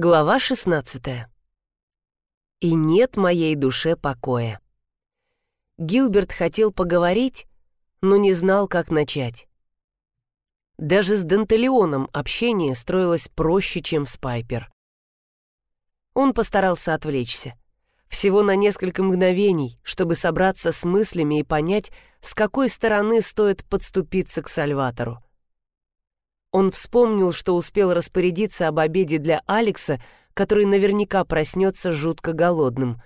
Глава 16. И нет моей душе покоя. Гилберт хотел поговорить, но не знал, как начать. Даже с Дантелеоном общение строилось проще, чем с Пайпер. Он постарался отвлечься. Всего на несколько мгновений, чтобы собраться с мыслями и понять, с какой стороны стоит подступиться к Сальватору. Он вспомнил, что успел распорядиться об обеде для Алекса, который наверняка проснется жутко голодным.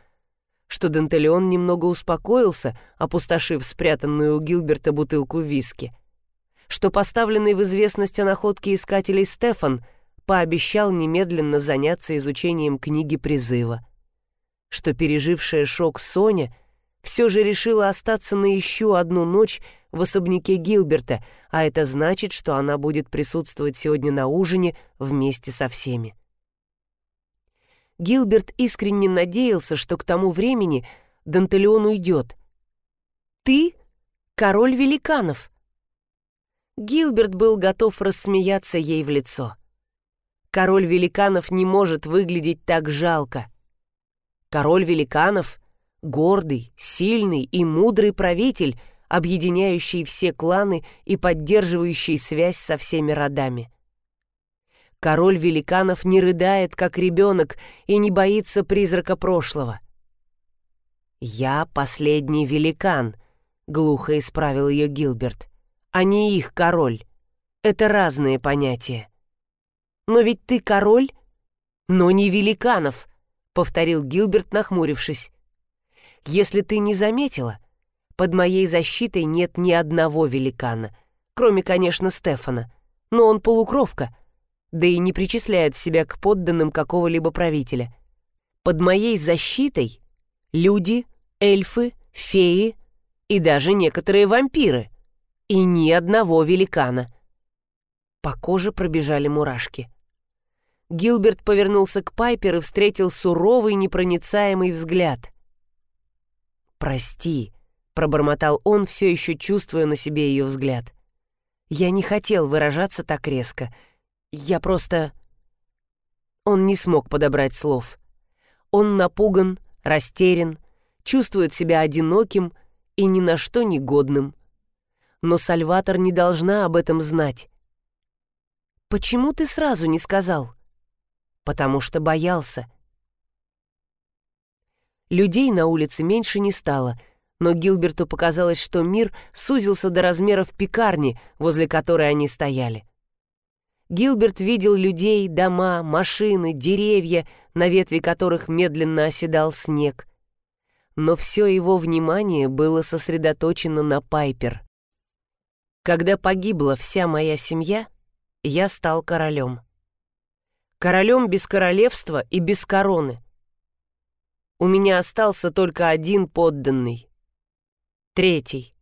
Что Дантелеон немного успокоился, опустошив спрятанную у Гилберта бутылку виски. Что поставленный в известность о находке искателей Стефан пообещал немедленно заняться изучением книги призыва. Что пережившая шок Соня все же решила остаться на еще одну ночь в особняке Гилберта, а это значит, что она будет присутствовать сегодня на ужине вместе со всеми. Гилберт искренне надеялся, что к тому времени Дантелеон уйдет. «Ты — король великанов!» Гилберт был готов рассмеяться ей в лицо. Король великанов не может выглядеть так жалко. Король великанов — гордый, сильный и мудрый правитель — объединяющий все кланы и поддерживающий связь со всеми родами. Король великанов не рыдает, как ребенок, и не боится призрака прошлого. «Я последний великан», — глухо исправил ее Гилберт, — «а не их король. Это разные понятия». «Но ведь ты король, но не великанов», — повторил Гилберт, нахмурившись. «Если ты не заметила, под моей защитой нет ни одного великана, кроме, конечно, Стефана, но он полукровка, да и не причисляет себя к подданным какого-либо правителя. Под моей защитой люди, эльфы, феи и даже некоторые вампиры, и ни одного великана. По коже пробежали мурашки. Гилберт повернулся к Пайпер и встретил суровый непроницаемый взгляд. «Прости», — пробормотал он, все еще чувствуя на себе ее взгляд. «Я не хотел выражаться так резко. Я просто...» Он не смог подобрать слов. Он напуган, растерян, чувствует себя одиноким и ни на что не годным. Но Сальватор не должна об этом знать. «Почему ты сразу не сказал?» «Потому что боялся». Людей на улице меньше не стало — но Гилберту показалось, что мир сузился до размеров пекарни, возле которой они стояли. Гилберт видел людей, дома, машины, деревья, на ветви которых медленно оседал снег. Но все его внимание было сосредоточено на Пайпер. Когда погибла вся моя семья, я стал королем. Королем без королевства и без короны. У меня остался только один подданный Третий.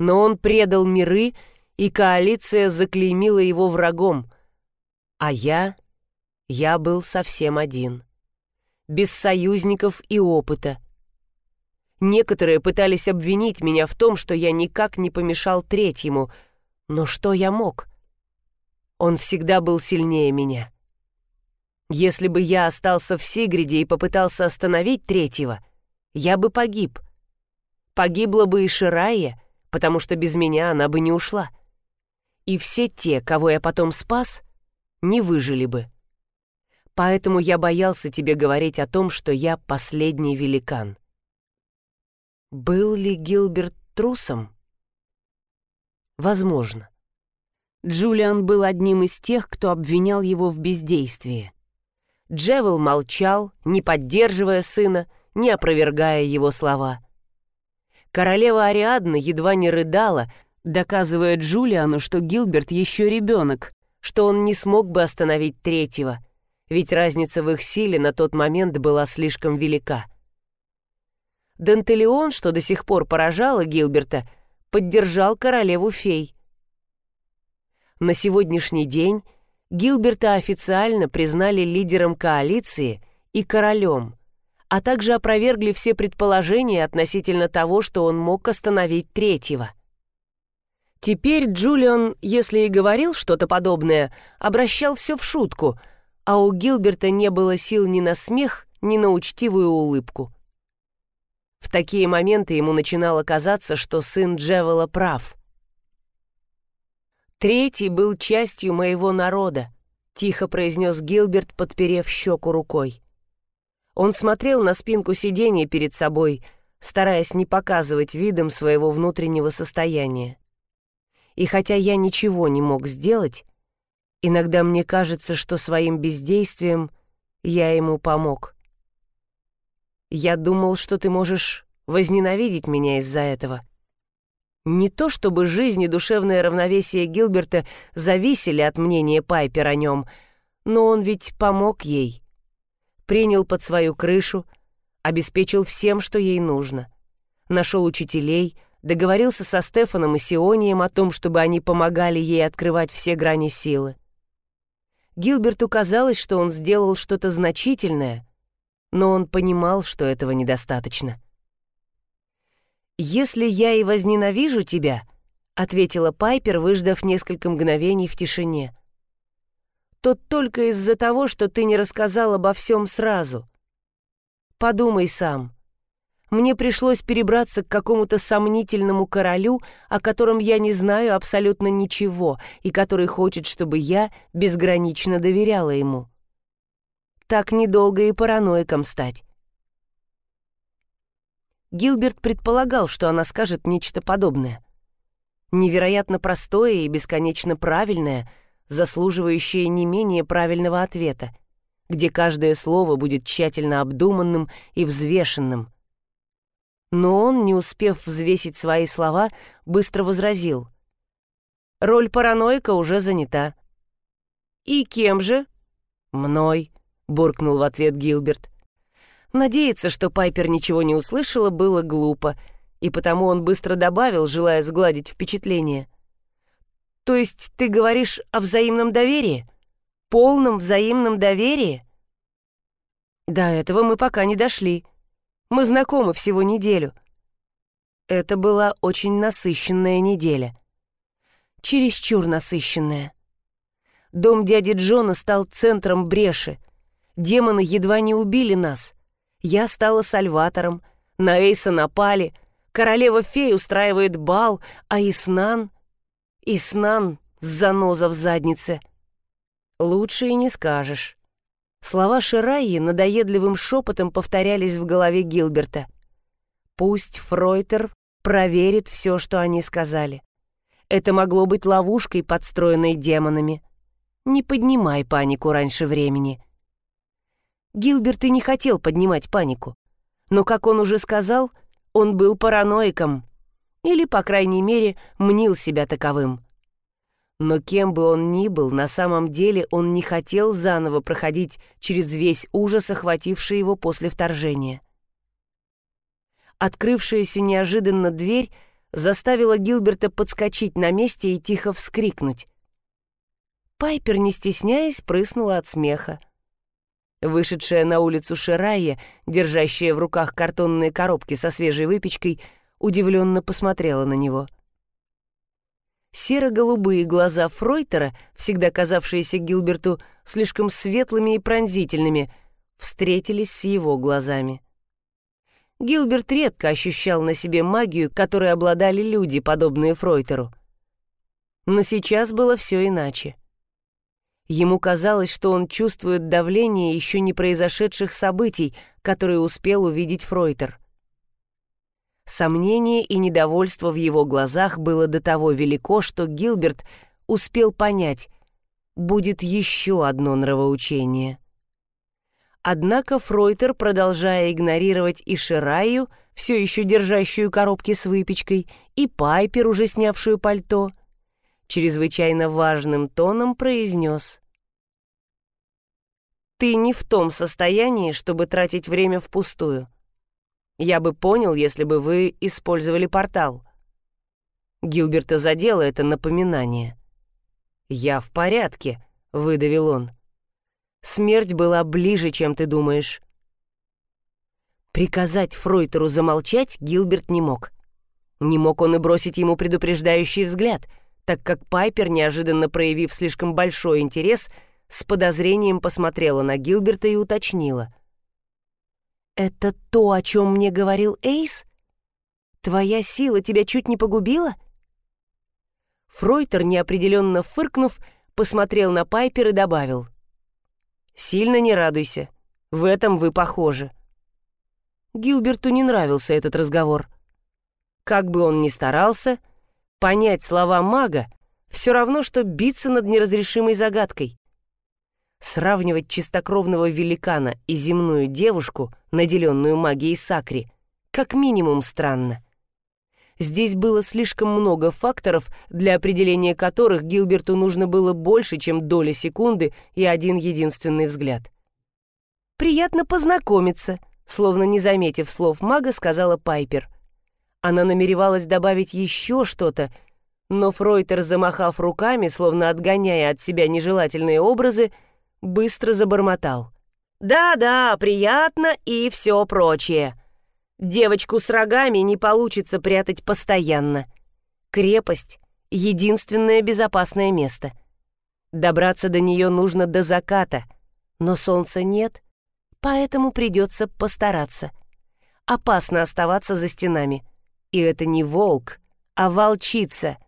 Но он предал миры, и коалиция заклеймила его врагом. А я... я был совсем один. Без союзников и опыта. Некоторые пытались обвинить меня в том, что я никак не помешал третьему, но что я мог? Он всегда был сильнее меня. Если бы я остался в Сигриде и попытался остановить третьего, я бы погиб — Погибла бы и Ширая, потому что без меня она бы не ушла. И все те, кого я потом спас, не выжили бы. Поэтому я боялся тебе говорить о том, что я последний великан. Был ли Гилберт трусом? Возможно. Джулиан был одним из тех, кто обвинял его в бездействии. Джевел молчал, не поддерживая сына, не опровергая его слова. Королева Ариадна едва не рыдала, доказывая Джулиану, что Гилберт еще ребенок, что он не смог бы остановить третьего, ведь разница в их силе на тот момент была слишком велика. Дантелеон, что до сих пор поражало Гилберта, поддержал королеву фей. На сегодняшний день Гилберта официально признали лидером коалиции и королем, а также опровергли все предположения относительно того, что он мог остановить третьего. Теперь Джулиан, если и говорил что-то подобное, обращал все в шутку, а у Гилберта не было сил ни на смех, ни на учтивую улыбку. В такие моменты ему начинало казаться, что сын Джевела прав. «Третий был частью моего народа», — тихо произнес Гилберт, подперев щеку рукой. Он смотрел на спинку сиденья перед собой, стараясь не показывать видом своего внутреннего состояния. И хотя я ничего не мог сделать, иногда мне кажется, что своим бездействием я ему помог. Я думал, что ты можешь возненавидеть меня из-за этого. Не то чтобы жизнь и душевное равновесие Гилберта зависели от мнения Пайпер о нем, но он ведь помог ей. Принял под свою крышу, обеспечил всем, что ей нужно. Нашел учителей, договорился со Стефаном и Сионием о том, чтобы они помогали ей открывать все грани силы. Гилберту казалось, что он сделал что-то значительное, но он понимал, что этого недостаточно. «Если я и возненавижу тебя», — ответила Пайпер, выждав несколько мгновений в тишине, «то только из-за того, что ты не рассказал обо всем сразу. Подумай сам. Мне пришлось перебраться к какому-то сомнительному королю, о котором я не знаю абсолютно ничего, и который хочет, чтобы я безгранично доверяла ему так недолго и параноиком стать. Гилберт предполагал, что она скажет нечто подобное. Невероятно простое и бесконечно правильное, заслуживающее не менее правильного ответа, где каждое слово будет тщательно обдуманным и взвешенным. Но он, не успев взвесить свои слова, быстро возразил. «Роль параноика уже занята». «И кем же?» «Мной», — буркнул в ответ Гилберт. Надеяться, что Пайпер ничего не услышала, было глупо, и потому он быстро добавил, желая сгладить впечатление. «То есть ты говоришь о взаимном доверии? Полном взаимном доверии?» «До этого мы пока не дошли. Мы знакомы всего неделю». Это была очень насыщенная неделя. Чересчур насыщенная. Дом дяди Джона стал центром бреши — Демоны едва не убили нас. Я стала сальватором, на Эйса напали, королева-фей устраивает бал, а Иснан... Иснан — заноза в заднице. Лучше и не скажешь. Слова Шираи надоедливым шепотом повторялись в голове Гилберта. Пусть Фройтер проверит все, что они сказали. Это могло быть ловушкой, подстроенной демонами. Не поднимай панику раньше времени. Гилберт и не хотел поднимать панику. Но, как он уже сказал, он был параноиком. Или, по крайней мере, мнил себя таковым. Но кем бы он ни был, на самом деле он не хотел заново проходить через весь ужас, охвативший его после вторжения. Открывшаяся неожиданно дверь заставила Гилберта подскочить на месте и тихо вскрикнуть. Пайпер, не стесняясь, прыснула от смеха. Вышедшая на улицу Ширайя, держащая в руках картонные коробки со свежей выпечкой, удивленно посмотрела на него. Серо-голубые глаза Фройтера, всегда казавшиеся Гилберту слишком светлыми и пронзительными, встретились с его глазами. Гилберт редко ощущал на себе магию, которой обладали люди, подобные Фройтеру. Но сейчас было все иначе. Ему казалось, что он чувствует давление еще не произошедших событий, которые успел увидеть Фройтер. Сомнение и недовольство в его глазах было до того велико, что Гилберт успел понять, будет еще одно нравоучение. Однако Фройтер, продолжая игнорировать и Шираю, все еще держащую коробки с выпечкой, и Пайпер, уже снявшую пальто, чрезвычайно важным тоном произнес. «Ты не в том состоянии, чтобы тратить время впустую. Я бы понял, если бы вы использовали портал». Гилберта задело это напоминание. «Я в порядке», — выдавил он. «Смерть была ближе, чем ты думаешь». Приказать Фройтеру замолчать Гилберт не мог. Не мог он и бросить ему предупреждающий взгляд — так как Пайпер, неожиданно проявив слишком большой интерес, с подозрением посмотрела на Гилберта и уточнила. «Это то, о чем мне говорил Эйс? Твоя сила тебя чуть не погубила?» Фройтер, неопределенно фыркнув, посмотрел на Пайпер и добавил. «Сильно не радуйся. В этом вы похожи». Гилберту не нравился этот разговор. Как бы он ни старался, понять слова мага все равно, что биться над неразрешимой загадкой. Сравнивать чистокровного великана и земную девушку, наделенную магией Сакри, как минимум странно. Здесь было слишком много факторов, для определения которых Гилберту нужно было больше, чем доля секунды и один единственный взгляд. «Приятно познакомиться», словно не заметив слов мага, сказала Пайпер. Она намеревалась добавить еще что-то, но Фройтер, замахав руками, словно отгоняя от себя нежелательные образы, быстро забормотал. «Да-да, приятно и все прочее. Девочку с рогами не получится прятать постоянно. Крепость — единственное безопасное место. Добраться до нее нужно до заката, но солнца нет, поэтому придется постараться. Опасно оставаться за стенами. И это не волк, а волчица.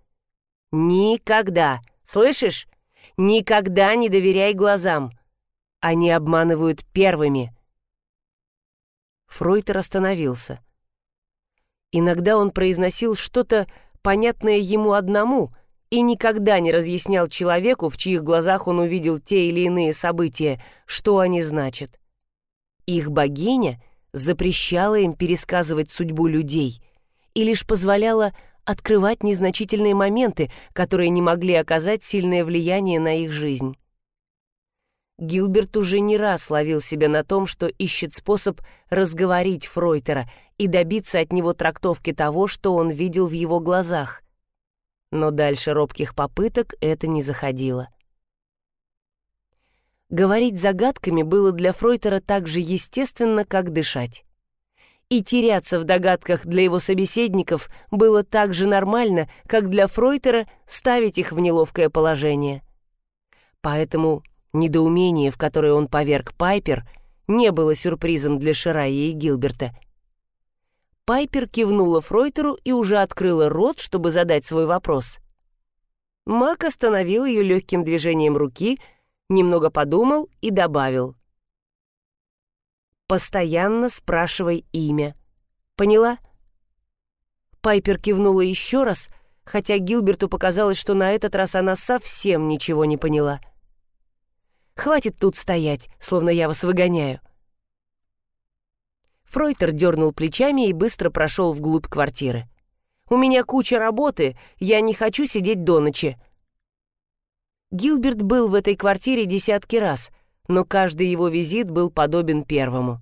Никогда, слышишь? Никогда не доверяй глазам. Они обманывают первыми — Фройтер остановился. Иногда он произносил что-то, понятное ему одному, и никогда не разъяснял человеку, в чьих глазах он увидел те или иные события, что они значат. Их богиня запрещала им пересказывать судьбу людей и лишь позволяла открывать незначительные моменты, которые не могли оказать сильное влияние на их жизнь. Гилберт уже не раз ловил себя на том, что ищет способ разговорить Фройтера и добиться от него трактовки того, что он видел в его глазах. Но дальше робких попыток это не заходило. Говорить загадками было для Фройтера так же естественно, как дышать. И теряться в догадках для его собеседников было так же нормально, как для Фройтера ставить их в неловкое положение. Поэтому Недоумение, в которое он поверг Пайпер, не было сюрпризом для Ширая и Гилберта. Пайпер кивнула Фройтеру и уже открыла рот, чтобы задать свой вопрос. Мак остановил ее легким движением руки, немного подумал и добавил. «Постоянно спрашивай имя. Поняла?» Пайпер кивнула еще раз, хотя Гилберту показалось, что на этот раз она совсем ничего не поняла. Хватит тут стоять, словно я вас выгоняю». Фройтер дернул плечами и быстро прошел вглубь квартиры. «У меня куча работы, я не хочу сидеть до ночи». Гилберт был в этой квартире десятки раз, но каждый его визит был подобен первому.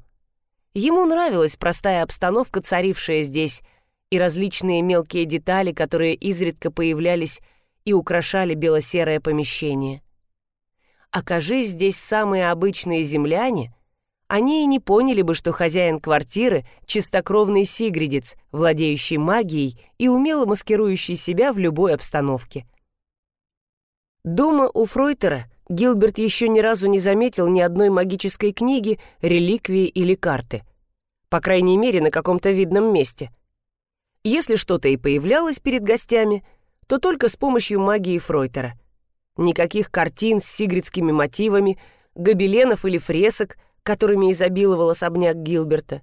Ему нравилась простая обстановка, царившая здесь, и различные мелкие детали, которые изредка появлялись и украшали бело-серое помещение. Окажись здесь самые обычные земляне, они и не поняли бы, что хозяин квартиры — чистокровный сигридец, владеющий магией и умело маскирующий себя в любой обстановке. Дома у Фройтера Гилберт еще ни разу не заметил ни одной магической книги, реликвии или карты. По крайней мере, на каком-то видном месте. Если что-то и появлялось перед гостями, то только с помощью магии Фройтера — Никаких картин с сигридскими мотивами, гобеленов или фресок, которыми изобиловал особняк Гилберта.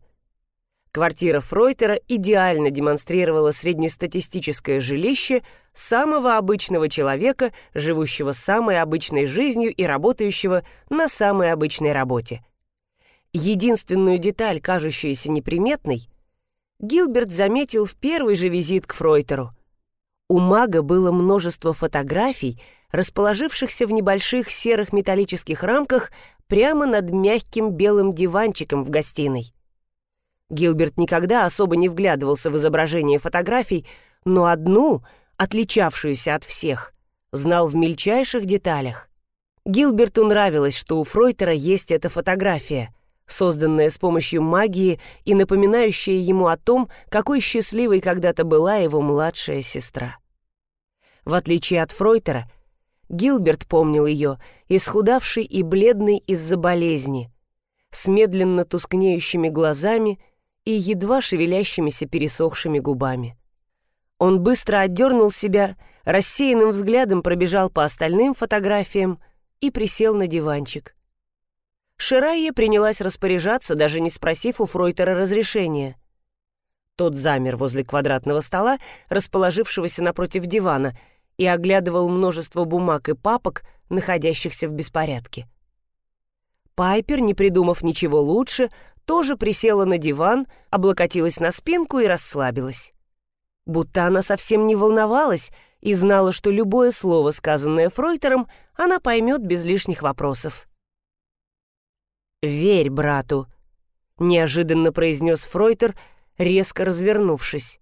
Квартира Фройтера идеально демонстрировала среднестатистическое жилище самого обычного человека, живущего самой обычной жизнью и работающего на самой обычной работе. Единственную деталь, кажущуюся неприметной, Гилберт заметил в первый же визит к Фройтеру. У мага было множество фотографий, расположившихся в небольших серых металлических рамках прямо над мягким белым диванчиком в гостиной. Гилберт никогда особо не вглядывался в изображение фотографий, но одну, отличавшуюся от всех, знал в мельчайших деталях. Гилберту нравилось, что у Фройтера есть эта фотография, созданная с помощью магии и напоминающая ему о том, какой счастливой когда-то была его младшая сестра. В отличие от Фройтера, Гилберт помнил ее, исхудавший и бледный из-за болезни, с медленно тускнеющими глазами и едва шевелящимися пересохшими губами. Он быстро отдернул себя, рассеянным взглядом пробежал по остальным фотографиям и присел на диванчик. Ширайя принялась распоряжаться, даже не спросив у Фройтера разрешения. Тот замер возле квадратного стола, расположившегося напротив дивана, и оглядывал множество бумаг и папок, находящихся в беспорядке. Пайпер, не придумав ничего лучше, тоже присела на диван, облокотилась на спинку и расслабилась. Будто она совсем не волновалась и знала, что любое слово, сказанное Фройтером, она поймет без лишних вопросов. «Верь брату», — неожиданно произнес Фройтер, резко развернувшись.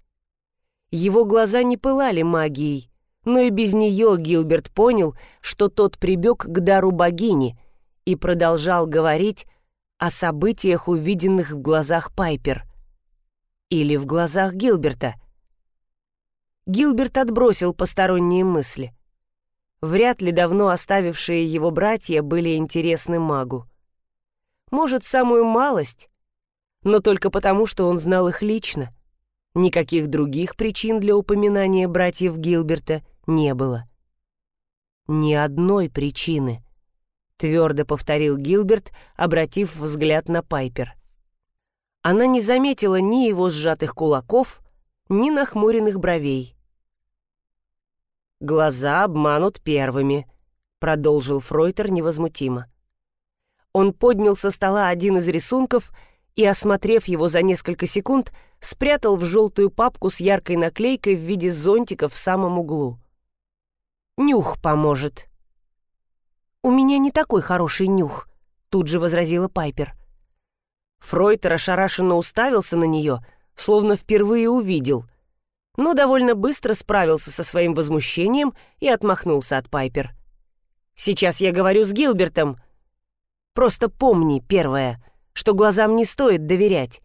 Его глаза не пылали магией, но и без нее Гилберт понял, что тот прибег к дару богини и продолжал говорить о событиях, увиденных в глазах Пайпер. Или в глазах Гилберта. Гилберт отбросил посторонние мысли. Вряд ли давно оставившие его братья были интересны магу. Может, самую малость, но только потому, что он знал их лично. Никаких других причин для упоминания братьев Гилберта не было. Ни одной причины, твердо повторил Гилберт, обратив взгляд на Пайпер. Она не заметила ни его сжатых кулаков, ни нахмуренных бровей. «Глаза обманут первыми», — продолжил Фройтер невозмутимо. Он поднял со стола один из рисунков и, осмотрев его за несколько секунд, спрятал в желтую папку с яркой наклейкой в виде зонтика в самом углу. «Нюх поможет». «У меня не такой хороший нюх», — тут же возразила Пайпер. Фройтер ошарашенно уставился на нее, словно впервые увидел, но довольно быстро справился со своим возмущением и отмахнулся от Пайпер. «Сейчас я говорю с Гилбертом», — Просто помни, первое, что глазам не стоит доверять.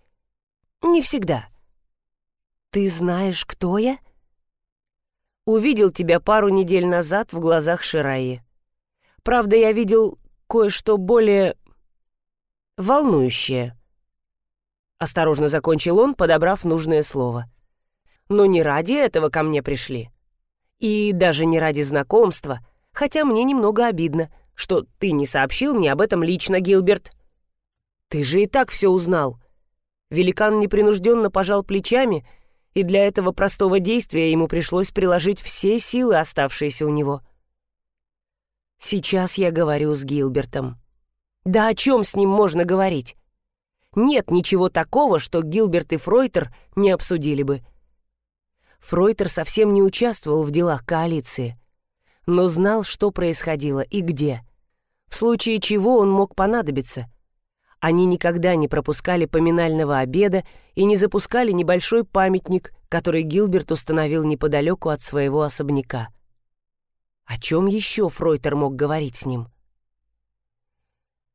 Не всегда. Ты знаешь, кто я? Увидел тебя пару недель назад в глазах Шираи. Правда, я видел кое-что более... волнующее. Осторожно закончил он, подобрав нужное слово. Но не ради этого ко мне пришли. И даже не ради знакомства, хотя мне немного обидно — что ты не сообщил мне об этом лично, Гилберт. Ты же и так все узнал. Великан непринужденно пожал плечами, и для этого простого действия ему пришлось приложить все силы, оставшиеся у него. Сейчас я говорю с Гилбертом. Да о чем с ним можно говорить? Нет ничего такого, что Гилберт и Фройтер не обсудили бы. Фройтер совсем не участвовал в делах коалиции, но знал, что происходило и где в случае чего он мог понадобиться. Они никогда не пропускали поминального обеда и не запускали небольшой памятник, который Гилберт установил неподалеку от своего особняка. О чем еще Фройтер мог говорить с ним?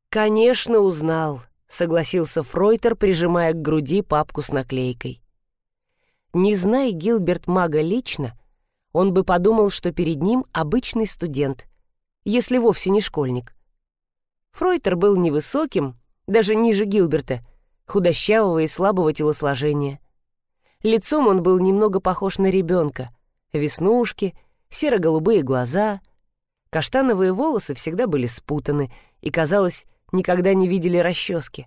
«Конечно, узнал», — согласился Фройтер, прижимая к груди папку с наклейкой. Не зная Гилберт мага лично, он бы подумал, что перед ним обычный студент, если вовсе не школьник. Фройтер был невысоким, даже ниже Гилберта, худощавого и слабого телосложения. Лицом он был немного похож на ребенка. Веснушки, серо-голубые глаза, каштановые волосы всегда были спутаны и, казалось, никогда не видели расчески.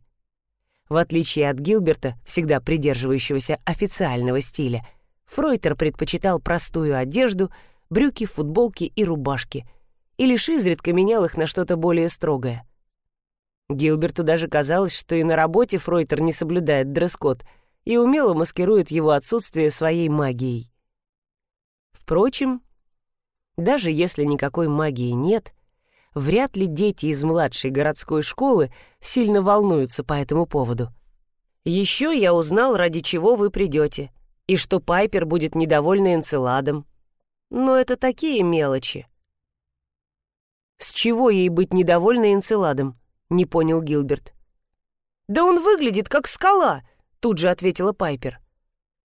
В отличие от Гилберта, всегда придерживающегося официального стиля, Фройтер предпочитал простую одежду, брюки, футболки и рубашки, и лишь изредка менял их на что-то более строгое. Гилберту даже казалось, что и на работе Фройтер не соблюдает дресс-код и умело маскирует его отсутствие своей магией. Впрочем, даже если никакой магии нет, вряд ли дети из младшей городской школы сильно волнуются по этому поводу. Еще я узнал, ради чего вы придете, и что Пайпер будет недовольна Энцеладом. Но это такие мелочи. С чего ей быть недовольной Энцеладом? — не понял Гилберт. «Да он выглядит как скала», — тут же ответила Пайпер.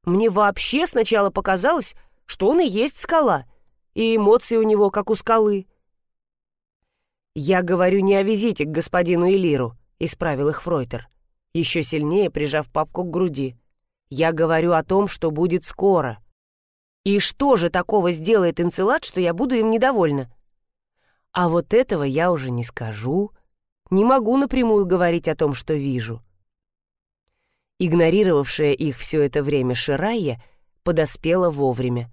«Мне вообще сначала показалось, что он и есть скала, и эмоции у него, как у скалы. «Я говорю не о визите к господину Элиру», — исправил их Фройтер, еще сильнее прижав папку к груди. «Я говорю о том, что будет скоро. И что же такого сделает Инцелад, что я буду им недовольна? А вот этого я уже не скажу. Не могу напрямую говорить о том, что вижу». Игнорировавшая их все это время Ширайя подоспела вовремя.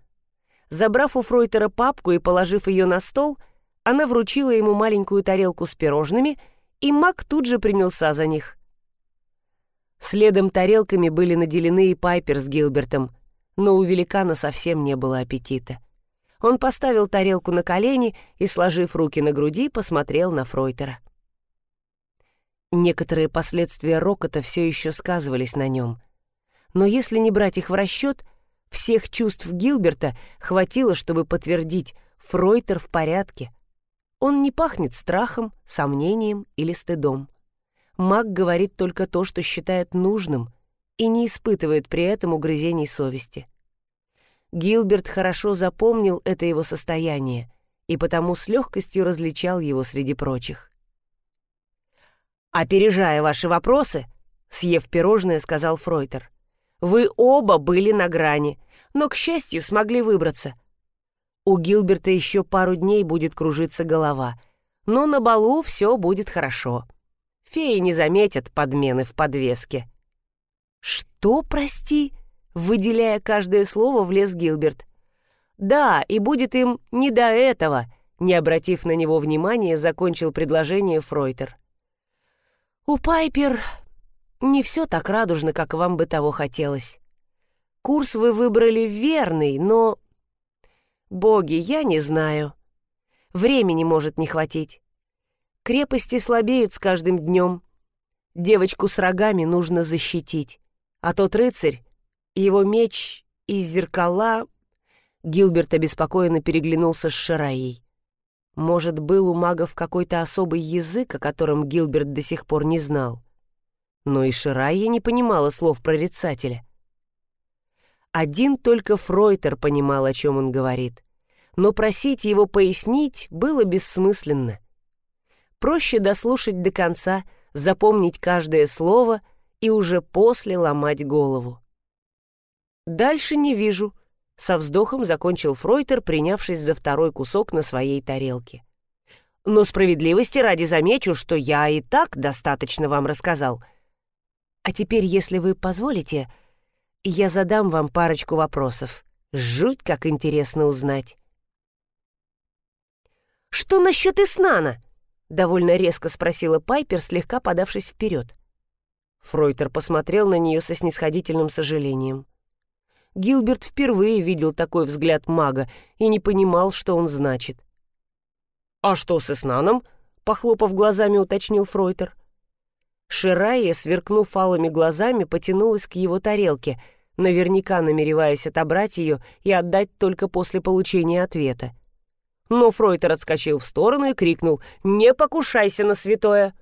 Забрав у Фройтера папку и положив ее на стол, она вручила ему маленькую тарелку с пирожными, и Мак тут же принялся за них. Следом тарелками были наделены и Пайпер с Гилбертом, но у великана совсем не было аппетита. Он поставил тарелку на колени и, сложив руки на груди, посмотрел на Фройтера. Некоторые последствия рокота все еще сказывались на нем. Но если не брать их в расчет, всех чувств Гилберта хватило, чтобы подтвердить, Фройтер в порядке. Он не пахнет страхом, сомнением или стыдом. Маг говорит только то, что считает нужным, и не испытывает при этом угрызений совести. Гилберт хорошо запомнил это его состояние и потому с легкостью различал его среди прочих. «Опережая ваши вопросы», — съев пирожное, сказал Фройтер, «вы оба были на грани, но, к счастью, смогли выбраться. У Гилберта еще пару дней будет кружиться голова, но на балу все будет хорошо. Феи не заметят подмены в подвеске. «Что, прости?» — выделяя каждое слово, влез Гилберт. «Да, и будет им не до этого», — не обратив на него внимания, закончил предложение Фройтер. «У Пайпер не все так радужно, как вам бы того хотелось. Курс вы выбрали верный, но Боги, я не знаю. Времени может не хватить. Крепости слабеют с каждым днем. Девочку с рогами нужно защитить. А тот рыцарь, его меч и зеркала... Гилберт обеспокоенно переглянулся с Шираей. Может, был у магов какой-то особый язык, о котором Гилберт до сих пор не знал. Но и Ширайя не понимала слов прорицателя. Один только Фройтер понимал, о чем он говорит. Но просить его пояснить было бессмысленно. Проще дослушать до конца, запомнить каждое слово и уже после ломать голову. «Дальше не вижу», — со вздохом закончил Фройтер, принявшись за второй кусок на своей тарелке. «Но справедливости ради замечу, что я и так достаточно вам рассказал. А теперь, если вы позволите, я задам вам парочку вопросов. Жуть, как интересно узнать. «Что насчет Иснана?» — довольно резко спросила Пайпер, слегка подавшись вперед. Фройтер посмотрел на нее со снисходительным сожалением. Гилберт впервые видел такой взгляд мага и не понимал, что он значит. «А что с Иснаном?» — похлопав глазами, уточнил Фройтер. Ширая, сверкнув алыми глазами, потянулась к его тарелке, наверняка намереваясь отобрать ее и отдать только после получения ответа. Но Фройтер отскочил в сторону и крикнул «Не покушайся на святое!»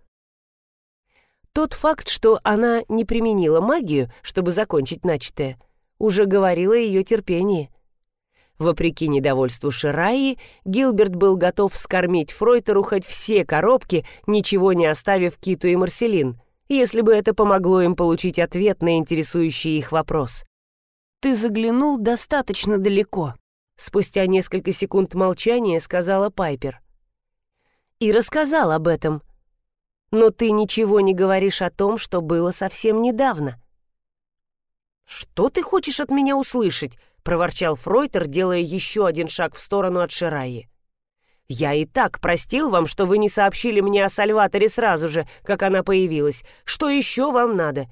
Тот факт, что она не применила магию, чтобы закончить начатое, уже говорило о ее терпении. Вопреки недовольству Шираи, Гилберт был готов скормить Фройтеру хоть все коробки, ничего не оставив Киту и Марселин, если бы это помогло им получить ответ на интересующий их вопрос. «Ты заглянул достаточно далеко», — спустя несколько секунд молчания сказала Пайпер. «И рассказал об этом. Но ты ничего не говоришь о том, что было совсем недавно». «Что ты хочешь от меня услышать?» Проворчал Фройтер, делая еще один шаг в сторону от Шираи. «Я и так простил вам, что вы не сообщили мне о Сальваторе сразу же, как она появилась. Что еще вам надо?»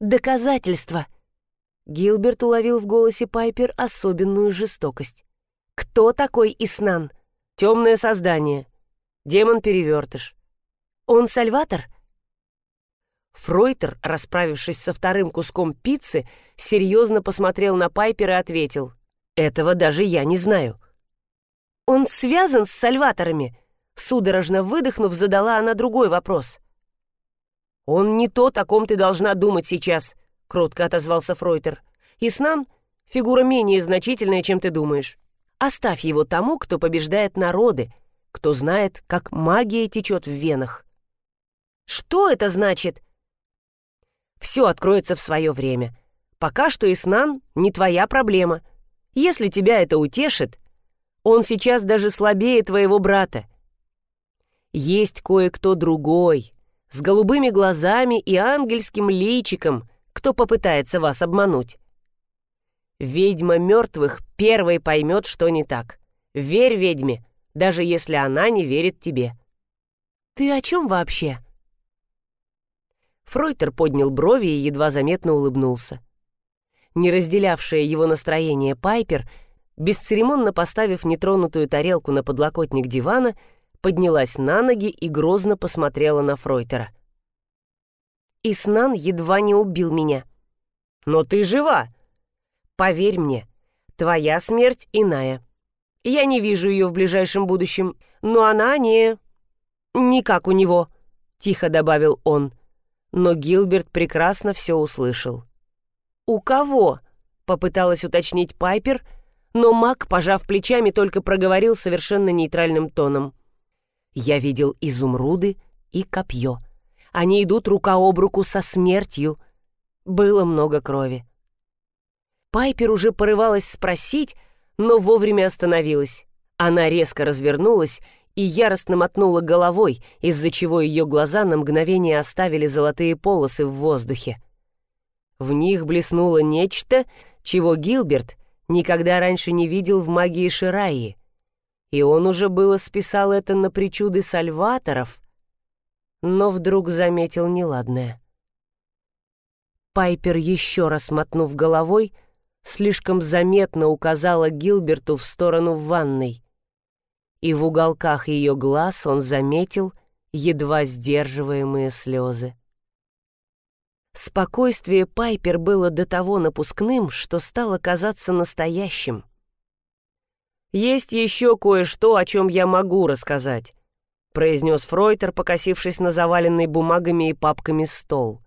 «Доказательства!» Гилберт уловил в голосе Пайпер особенную жестокость. «Кто такой Иснан?» «Темное создание. Демон-перевертыш». «Он Сальватор?» Фройтер, расправившись со вторым куском пиццы, серьезно посмотрел на Пайпер и ответил. «Этого даже я не знаю». «Он связан с сальваторами?» Судорожно выдохнув, задала она другой вопрос. «Он не то, о ком ты должна думать сейчас», — кротко отозвался Фройтер. «Иснан — фигура менее значительная, чем ты думаешь. Оставь его тому, кто побеждает народы, кто знает, как магия течет в венах. Что это значит? Все откроется в свое время. Пока что Иснан не твоя проблема. Если тебя это утешит, он сейчас даже слабее твоего брата. Есть кое-кто другой, с голубыми глазами и ангельским личиком, кто попытается вас обмануть. Ведьма мертвых первой поймет, что не так. Верь ведьме, даже если она не верит тебе. Ты о чем вообще? Фройтер поднял брови и едва заметно улыбнулся. Не разделявшая его настроение Пайпер, бесцеремонно поставив нетронутую тарелку на подлокотник дивана, поднялась на ноги и грозно посмотрела на Фройтера. «Иснан едва не убил меня». «Но ты жива!» «Поверь мне, твоя смерть иная. Я не вижу ее в ближайшем будущем, но она не... не как у него», — тихо добавил он. Но Гилберт прекрасно все услышал. «У кого?» — попыталась уточнить Пайпер, но маг, пожав плечами, только проговорил совершенно нейтральным тоном. «Я видел изумруды и копье. Они идут рука об руку со смертью. Было много крови». Пайпер уже порывалась спросить, но вовремя остановилась. Она резко развернулась и яростно мотнула головой, из-за чего ее глаза на мгновение оставили золотые полосы в воздухе. В них блеснуло нечто, чего Гилберт никогда раньше не видел в магии Шираи. И он уже было списал это на причуды сальваторов, но вдруг заметил неладное. Пайпер, еще раз мотнув головой, слишком заметно указала Гилберту в сторону ванной. И в уголках ее глаз он заметил едва сдерживаемые слезы. Спокойствие Пайпер было до того напускным, что стало казаться настоящим. «Есть еще кое-что, о чем я могу рассказать», — произнес Фройтер, покосившись на заваленный бумагами и папками стол.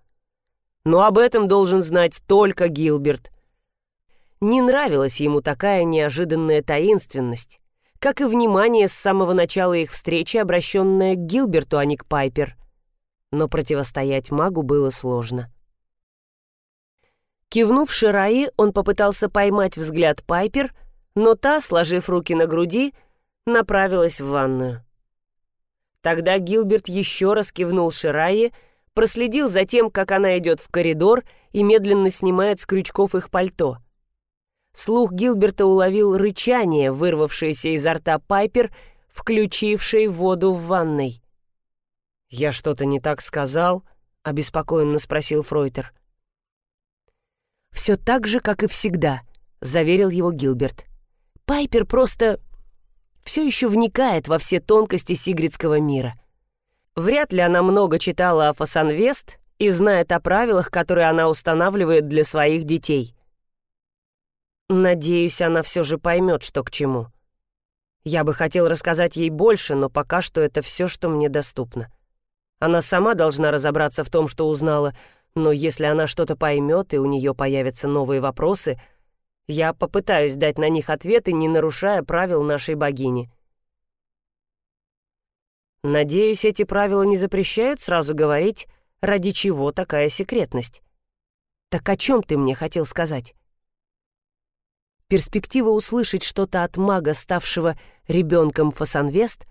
«Но об этом должен знать только Гилберт, не нравилась ему такая неожиданная таинственность, как и внимание с самого начала их встречи, обращенное к Гилберту, а не к Пайпер. Но противостоять магу было сложно. Кивнув Шираи, он попытался поймать взгляд Пайпер, но та, сложив руки на груди, направилась в ванную. Тогда Гилберт еще раз кивнул Шираи, проследил за тем, как она идет в коридор и медленно снимает с крючков их пальто — Слух Гилберта уловил рычание, вырвавшееся изо рта Пайпер, включившей воду в ванной. «Я что-то не так сказал?» — обеспокоенно спросил Фройтер. «Все так же, как и всегда», — заверил его Гилберт. «Пайпер просто все еще вникает во все тонкости сигридского мира. Вряд ли она много читала о Фасанвест и знает о правилах, которые она устанавливает для своих детей. Надеюсь, она все же поймет, что к чему. Я бы хотел рассказать ей больше, но пока что это все, что мне доступно. Она сама должна разобраться в том, что узнала, но если она что-то поймет и у нее появятся новые вопросы, я попытаюсь дать на них ответы, не нарушая правил нашей богини. Надеюсь, эти правила не запрещают сразу говорить, ради чего такая секретность. Так о чем ты мне хотел сказать? Перспектива услышать что-то от мага, ставшего ребенком Фасанвест,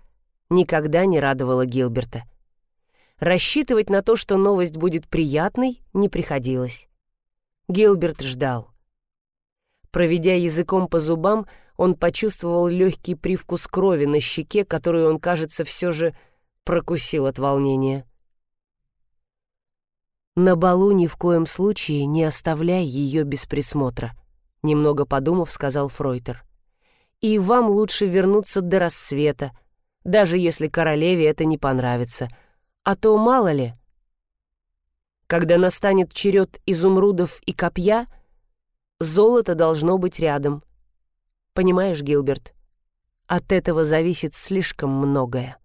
никогда не радовала Гилберта. Рассчитывать на то, что новость будет приятной, не приходилось. Гилберт ждал. Проведя языком по зубам, он почувствовал легкий привкус крови на щеке, которую он, кажется, все же прокусил от волнения. На балу ни в коем случае не оставляй ее без присмотра — немного подумав, сказал Фройтер. И вам лучше вернуться до рассвета, даже если королеве это не понравится. А то мало ли. Когда настанет черед изумрудов и копья, золото должно быть рядом. Понимаешь, Гилберт, от этого зависит слишком многое.